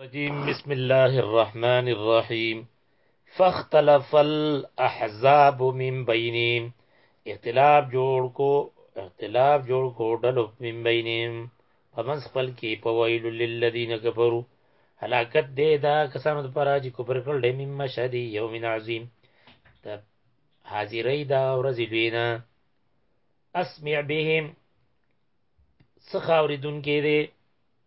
رجیم بسم الله الرحمن الرحیم فاختلف الاحزاب من بینهم اختلاف جوړ کو اختلاف جوړ کو ډلو من بینهم په منځ خپل کې په ویل للذین کفروا هلاکت دې دا کسانو لپاره چې کفر کړل دې مم مشهد یوم عظیم ته حاضرې دا ورځ دوینا اسمع بهم څخه اوریدونکې دې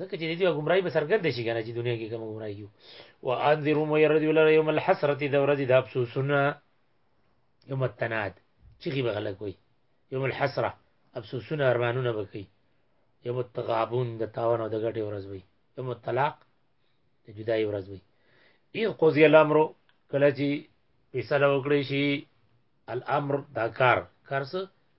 ځکه چې دې ګمراهي به څرګنده شي کنه چې دنیا کې کوم ګمراهي یو وانذرو مو يرد ولا يوم الحسرت د ورځې د افسوسونه یوم التناد چې غي بغل کوي یوم الحسره افسوسونه ارمانونه بکی یوم التغابون د تاون او د غټي ورځ وي یوم الطلاق د جدای ورځ وي اذ قضي الامر کله چې فیصله وکړي شي الامر دا کار کار څه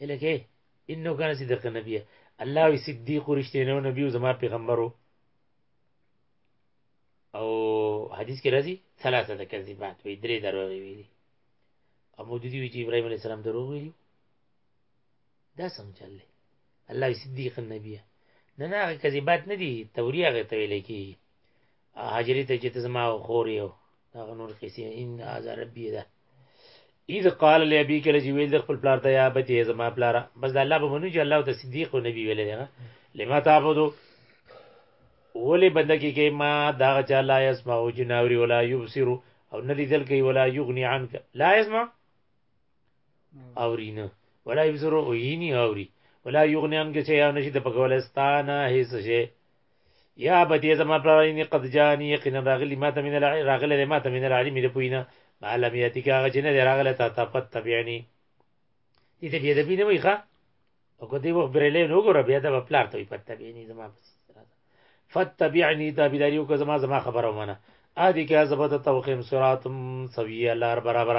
الکه انه کان صدق نبی الله وی صدیق رښتینو نبی او زما پیغمبرو او حدیث کې راځي ثلاثه د کذبات وی درې دروغ وی دي او مودودی وی چې ابراهيم عليه السلام دروغ ویلي دا سم چل دی الله صدیق النبی نه نه هغه کذبات نه دي توري هغه ته ویل کېږي هاجری ته چې ته زما او خور یو هغه نور قصې ان هذا ربي ده اذ قال لابي کله چې ویل د خپل پلار ته یا بته زما پلار بس د الله په منو چې الله ته صدیق او نبی ویل دی لما تعبدو ولې بندګي کې ما دا چا لا يسمع او جناوري ولا يبصر او نه لیدل کوي ولا يغني عنك لا يسمع اورینه ولا يبصر او يني اوري ولا يغني عنك شيئا نشي د پکولستانه هیڅ شي یا ابتي زما پلار اني قد جاني یقینا راغلی ماته من العلم راغلی ماته من العلم د پوینه معلم یاتی کا چې نه راغله تا ته پت تبعنی دې ته بیا د بینه وای ښا او کو دې وخت برلې نو ګور بیا د پلار ته پت تبعنی زما پس فتبعنی تابعداري وکړه زما زما خبره ومنه ادي کې زبد توقیم صراط سوی لار برابر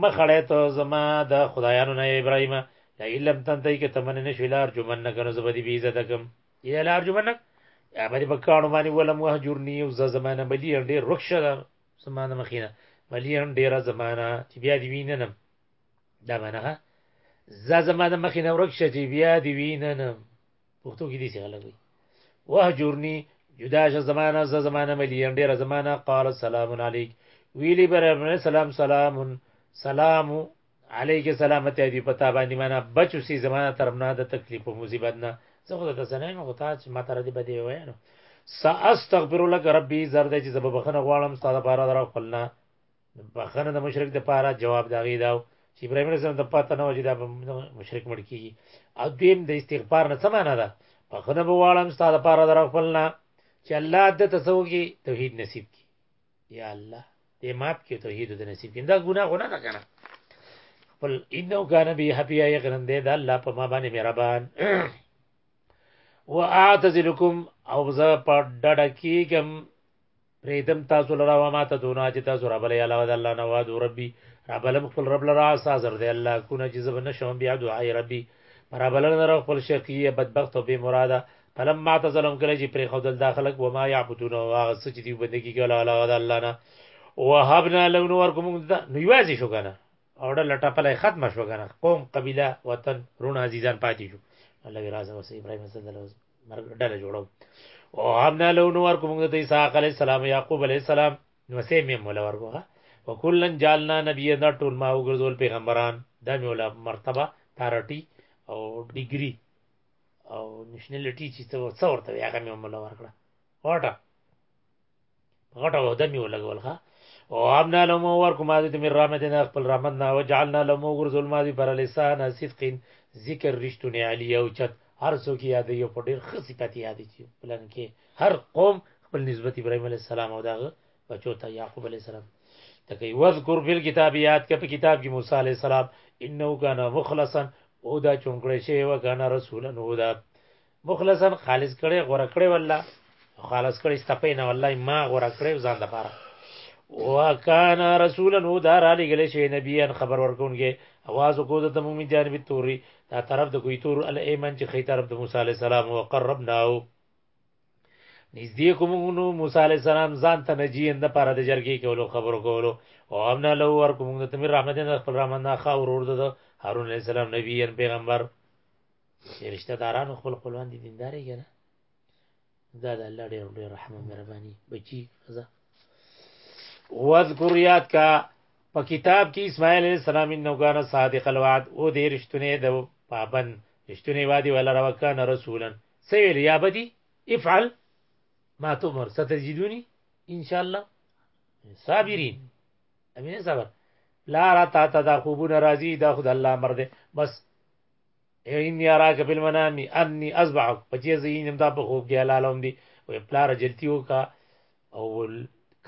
مه خړې ته زما د خدایانو نه ابراهیم لا علم تنتای کې تمن نه شو لار جمن نه کنه زبدي بي عزت کم یا لار جمن نه یا باندې په کانو باندې ولم وه جورنی او ز زمانه بلی ډېر رخصه ده زمانه مخینه بلی ډېر زمانه چې بیا دی ویننم دا معنی ها ز زمانه مخینه ورخصه چې بیا دی ویننم پښتو کې دي څه غلط وي وهجرني جدا ش زمانہ ز زمانہ ملي ډیر زمانہ قال سلام علیک ویلی بر سلام سلام سلام علیک سلامت دی پتا باندې معنا بچو سي زمانہ ترمنا د تکلیف او مصیبت نه زه خدای ته سلام او تاج ما تر دې بده وای نو ساستغفر لك ربي زرد چې زب بخنه غواړم ستاسو لپاره در خپلنا بخنه د مشرک د پاره جواب دا غي داو چې ابراهيم عليه السلام د پاته نه وجه دا مشرک مړ کیږي او دویم د استغفار نه سمانه ده بخنه به واړم ستاسو لپاره در خپلنا چې الله د تسوګي توحید نصیب کی یا الله دې ماپ کې توحید د نصیب کې دا ګناه غو نه ده کنه خپل انه کان به حفیا یقرن دې دا الله په ما باندې مهربان واعتذلکم او زه په ډډه کېږم پرېږدم تاسو لره وما تدعون هغه چې تاسو رابلئ علاوه د الله نه وادعو ربي رابلم خپل رب لره عسا زر دی الله اکونه چې زه به نه شوم بیا دعای ربي په رابلنه د رب خپل شقي یا بدبخت او بې مراده فلما اعتزلهم کله چې پرېښودل دا خلک وما یعبدون او هغه څه چې دوی بندګي کوله علاوه د الله نه وهبنا له نو ورکو موږ ته نو یوازې شو که نه اوړه لټه پلی ختمه شوه که نه قوم قبیله وطن رونه عزیزان پاتې شو الله وی راځه اوس ابراهیم صلی الله علیه وسلم ډله جوړو او هم نه لو نور کوم د عیسی علی السلام یعقوب علی السلام نو سه مې مولا ورغه وکلن جالنا نبی دا ټول ما وګرځول پیغمبران دا مې ولا مرتبه تارټي او ډیګري او نشنلټي چې څو ورته هغه مې مولا ورکړه واټه غټه وده می ولګول ښا او امنا لهم ورکو ما دې من رحمتنا خپل رحمت نه وجعلنا لهم غرزل ما دې پر لسان صدق ذکر رښتونه علی او چت هر څوک یاد یو په ډیر ښه صفت یاد کی بلن کې هر قوم خپل نسبت ابراهیم علی السلام او دغه بچو ته یعقوب علی السلام ته کوي وذکر فی الكتاب یاد کې په کتاب کې موسی علی السلام انه کان مخلصا او دا چونکړې شی وکانه رسولن هدا مخلصا خالص کړي غوړه کړي والله خالص کړي ستپې نه والله ما غوړه کړي ځان د پاره وکان رسولا هو دار علی گلی شوی نبی ان خبر ورکونګي आवाज کو د مومن جان به توري دا طرف د کوی تور ال ایمن چې خې طرف د موسی علی السلام او قربناو نږدې کوم نو موسی علی السلام ځان ته نجی اند پاره د جرګي کولو خبرو کولو او امنا لو ور کوم د تمر رحمت نه خپل رحمت نه خا ورور د هارون علی السلام نبی ان پیغمبر رشتہ دارانو خپل خپلوان دي دیندارې کنه دا د الله ډېر ډېر رحم او مهرباني بچي فزا واذکر یاد کا په کتاب کې اسماعیل علیہ السلام انه کان صادق الوعد او دې رښتونه د پابند رښتونه وادي ولا روکان رسولا سویل یا بدی افعل ما تؤمر ستجدونی ان شاء الله صابرین امین صبر لا را تا تا دا خوبونه راځي دا خود الله مرده بس انی اراک فی المنام انی اذبحک په چې زه ینم دا په خوب کې حلالوم دي او پلار جلتی وکا او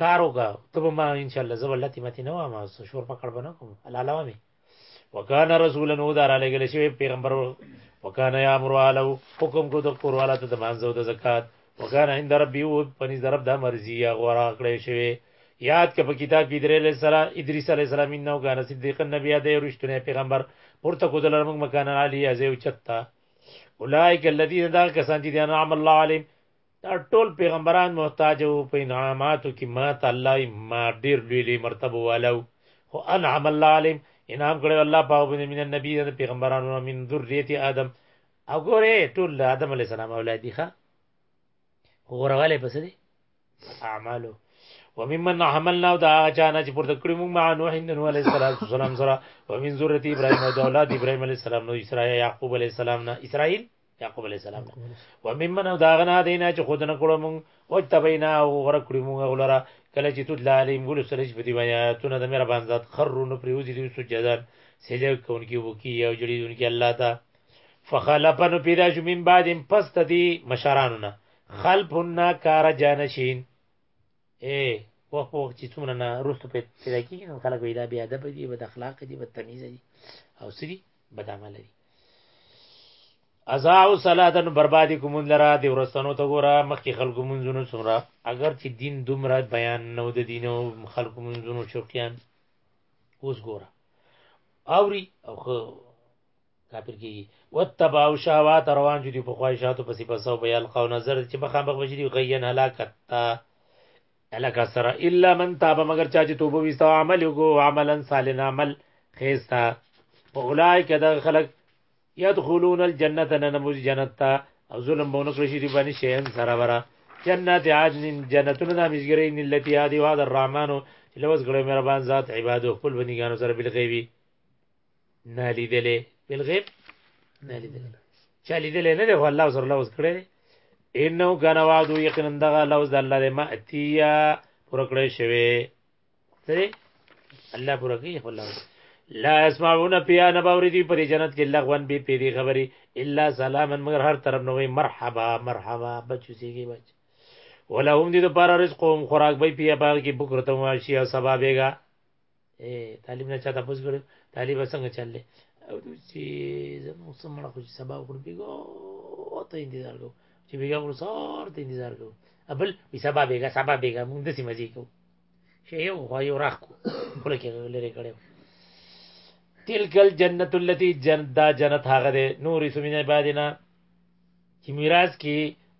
کار وکا ته به ما ان شاء الله زه ولتی متی نه وامه سو شور پکړ بنه کوم حلالوم می وکانه رسول نو دار علی گله شوی پیغمبر وکانه یا امر والو حکم کو د قرواله ته د مانزو د زکات وکانه عند ربی او پنځ درب د مرزیه غورا کړی شوی یاد که په کتاب کی دری علیه السلا، ادریس علیه السلام، انه کان صدیقا نبیا دی رشتونی پیغمبر پورته کو دلر موږ مکان عالی از یو چتا اولائک الذین دا کسان چې دی انعام الله علیهم دا ټول پیغمبران محتاج وو په انعاماتو کې ما ته الله ما ډیر لوی لوی مرتبه والو خو انعام الله علیهم انعام کړو الله په باندې من النبی د پیغمبرانو من ذریه آدم او ګوره ټول آدم علی السلام اولاد دي ښا خو غورواله پس دي اعمالو وممن حملنا او دا چانه چې پورته کړی موږ مع نوح نو علی السلام سره ومن ذریه ابراهیم او اولاد ابراهیم علی السلام نو اسرائیل یعقوب علی السلام نه اسرائیل یعقوب علی السلام نه وممن او دا غنا دینه چې خود نه کړو موږ او تبینا او غره کړی موږ ولره کله چې تود لالیم ګل سره چې په دی باندې آیاتونه د مهربان ذات خرونو پریوزی دی سجدان سجده کوونکی وکي او جړي دونکي الله ته فخلفن پیدا شو من بعد پس تدی مشرانو نه خلف نه کار جانشین اے وخ وخ چې څومره نه رستو پیدا کیږي نو خلک ویدا بیا ادب دي بد اخلاق دي بد تمیز دي او سری بد عمل دي ازاو صلاتن بربادی کوم لرا دی ورستنو ته ګورا مخکې خلکو منځونو څومره اگر چې دین دومره بیان نو د دینو خلکو منځونو شوقیان اوس ګورا اوري او کافر کیږي وتباو شهوات روان دي په خواهشاتو پسې پسو په یال قو نظر چې مخامخ بشری غین هلاکت تا الک سره الا من تاب مگر چا چې توبه وستا عمل کو عملا صالح عمل خيستا اولائک دا خلق يدخلون الجنه ننموز جنت تا او ظلم بونه کړی شي باندې شین سره ورا جنت عدن جنتونه د مشګری ان لتی هادی واد الرحمن لوز ګړې مهربان ذات عبادو خپل بندګانو سره بل غیبی نه لیدلې بل غیب نه لیدلې چا لیدلې نه دی خو الله سره لوز کړی دی انه غنا وعدو یقینا دغه لوز د الله دی ماتیا پر کړی شوی سره الله پر کوي خو الله لا اسمعون فيها نباوري دي پر جنت کې لغون به پیری خبري الا سلاما مگر هر طرف نو مرحبا مرحبا بچو سیږي بچ ولهم دي د پار رزقهم خوراک به پیه پاږي بکرته واشي او سبا بیگا اے طالب نه چاته پوس کړو طالب څنګه چل دی او چې زموږ سمړه خو سبا وکړو بیګو او ته انتظار کو چې بیګا وکړو سار ته انتظار کو ابل وی سبا بیګا سبا بیګا موږ د سیمه ځی کو شی یو خو یو راخ کو خو لکه لري کړو تلکل جنت التي جنت دا جنت هغه ده نور سمینه بادینا چې میراث کې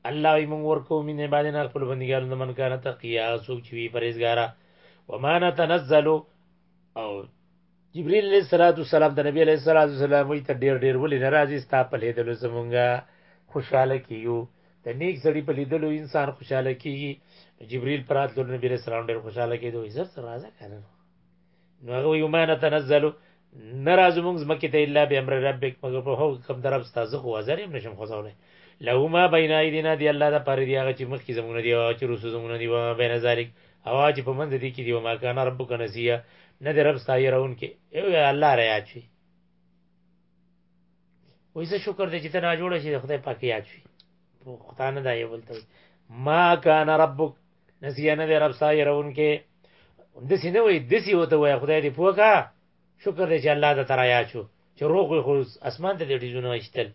الله یې موږ ورکو مینه باندې نه خپل بندګانو د من کار تقیا سوچ چې وی پرېزګارا وما نتنزل او جبريل عليه الصلاه والسلام د نبی عليه الصلاه والسلام وي ته ډېر ډېر ولې ناراضي ستا په لیدلو زمونږه خوشاله کیو د نیک سړي په لیدلو انسان خوشاله کیږي جبريل پرات له نبی عليه السلام ډېر خوشاله کیدو عزت راځه کنه نو هغه وی ما نه تنزلو ناراض مونږ زمکه ته الا به امر ربک مگر په هو کوم درب ستاسو خو وزر هم نشم خزوله له ما بین ایدینا دی الله دا پر دی هغه چې مخکې زمونږ دی او چې رسو زمونږ دی و بین ذالک او چې په منځ دي کې دی ما کان ربک نسیا نه دی رب ستای راون کې او الله را یاد شي وای زه شکر دې چې ته نه جوړ شي خدای پاک یاد شي خدای نه دا یو بلته ما کان ربک نسیه نه دی رب ستا يرونکې دسی نه وای دسی وته وای خدای دې پوکا شکر دې چې الله د ترایا چو چې روغ وي خو اسمان ته دې ډیزونه اشتل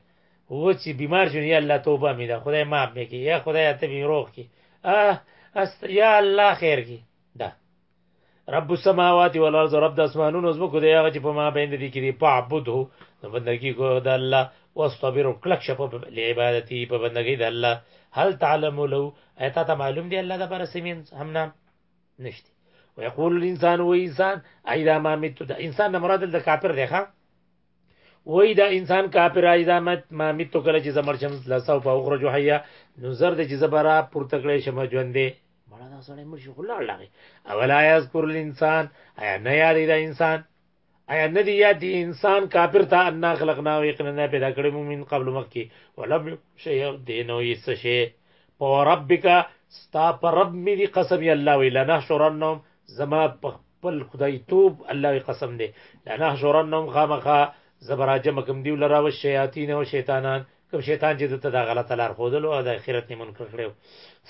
و چې بیمار شو یا الله توبه مې ده خدای معاف مې کې یا خدای ته مې روغ کې اه است یا الله خیر کې رب السماوات والارض رب د اسمانونو زمکو دی هغه چې په ما بین دي کې دی فعبده نو بندگی کو د الله واستبر کلک شپ په عبادتي په بندگی د الله هل تعلم لو ایت ته معلوم دی الله د پر سیمین هم نام نشته ويقول الانسان و انسان ايدا ما مت د انسان مراد د کافر دی ښا وای دا انسان کافر راځي دا مت ما میتو کله چې زمر شم لاسو په اوخره جو حیا نو زر د چې زبرا پر تکړه شم ژوندې مړه دا سړی مړ شو خلا لغه اولا یاز پر الانسان ایا نه یاد دا انسان ایا نه دی یاد دی انسان کافر ته ان خلقنا او یقینا پیدا کړی مو من قبل مخکی ولب شی دینو یس شی او ربک ستا پر رب می دی قسم ی الله ویلا نحشرنهم زما خپل خدای توب الله وی قسم دی لنه جورنم خامخا زبراجم کوم دی لرا و شیاطین او شیطانان کوم شیطان چې دته دا غلطه لار خودلو او د اخرت نه منکر کړو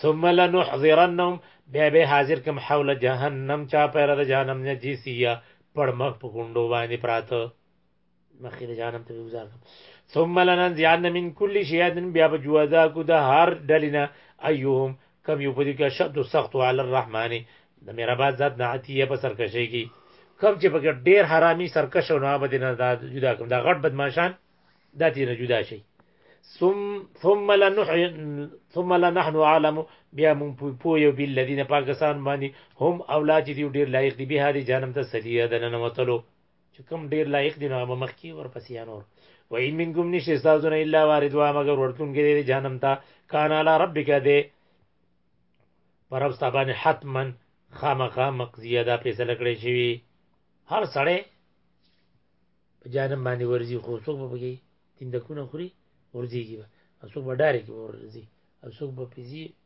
ثم لنحذرنهم بیا به حاضر کوم حول جهنم چا پر د جهنم نه جیسیا پړمخ په ګوندو باندې پراته مخې د جانم ته وزار ثم لننزعن من كل شياد بیا به جوازا کو د هر ډلینا ايهم کم یو پدې کې شد سخت علی الرحمن د مهربان ذات نه عتیه په سرکشي کې کم چې پکې ډیر حرامي سرکش او نه بده نه دا جدا کوم دا غټ بدمعشان دا تیر جدا شي ثم ثم لنحي ثم لنحن عالم بیا مون پو یو بل الذين پاکستان باندې هم اولاد دي ډیر لایق دي به دي جانم ته سلیه د نن وتلو چې کوم ډیر لایق دي نو مخ کې ورپسې یا نور و ان منکم نشي استاذون الا واردوا مگر ورتون کې دي جهنم ته کان علی ربک دې پر رب ستابانه حتما خامخا مقضیه دا فیصله کړې شوی هر سړی په جهنم باندې ورځي خو څوک به بګي تیندکونه خوري ورځيږي څوک به ډاري کې ورځي څوک به پیزي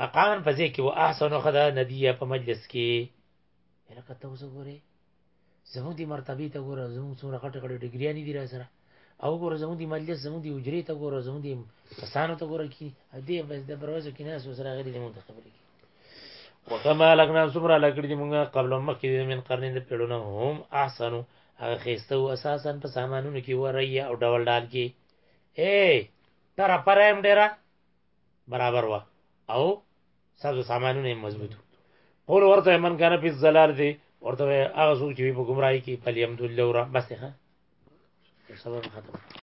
مقام په ځای کې و احسن خدا نبی په مجلس کې لکه ته اوس وګورې زموږ دی مرتبه ته ګوره زموږ څومره غټه غټه ډیګریانې دي را سره او ګوره زموږ دی مجلس زموږ دی حجرې ته ګوره زموږ دی کسانو ته ګوره کی دې بس د بروازو کې ناس وسره غلي زموږ ته خبرې کی وکما لګنا څومره لګړي دي مونږه قبل مخکې دي من قرنین د پیړونو هم احسنو هغه خيسته او اساسا په سامانونو کې وریا او ډول ډال کې اے دا راپره هم ډیره برابر و او سازو سامانونه هم مضبوط قول ورته من کنه په زلال دی ورته هغه څوک چې په گمراهی کې فلیمد الله را بس ښه سبب ختم